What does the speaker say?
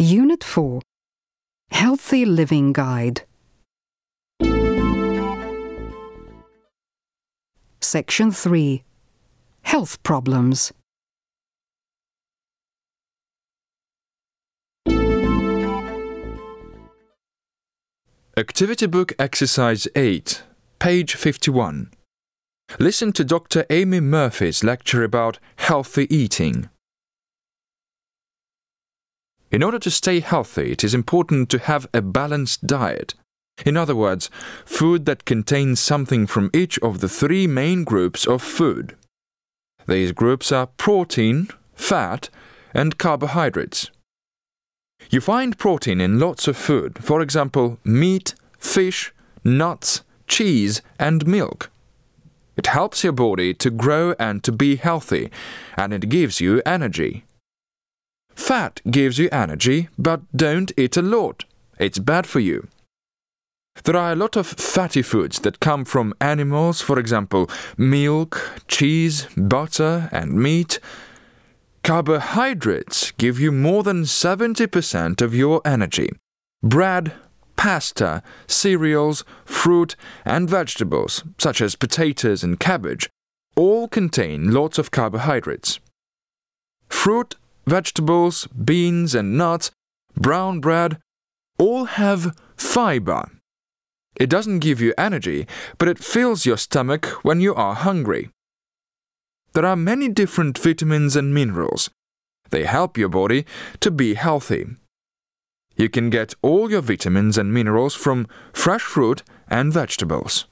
Unit 4 Healthy Living Guide. Section 3 Health Problems. Activity Book Exercise 8, page 51. Listen to Dr. Amy Murphy's lecture about healthy eating. In order to stay healthy, it is important to have a balanced diet. In other words, food that contains something from each of the three main groups of food. These groups are protein, fat, and carbohydrates. You find protein in lots of food, for example, meat, fish, nuts, cheese, and milk. It helps your body to grow and to be healthy, and it gives you energy. Fat gives you energy, but don't eat a lot. It's bad for you. There are a lot of fatty foods that come from animals, for example, milk, cheese, butter, and meat. Carbohydrates give you more than 70% of your energy. Bread, pasta, cereals, fruit, and vegetables, such as potatoes and cabbage, all contain lots of carbohydrates. Fruit, vegetables, beans, and nuts, brown bread, all have fiber. It doesn't give you energy, but it fills your stomach when you are hungry. There are many different vitamins and minerals. They help your body to be healthy. You can get all your vitamins and minerals from fresh fruit and vegetables.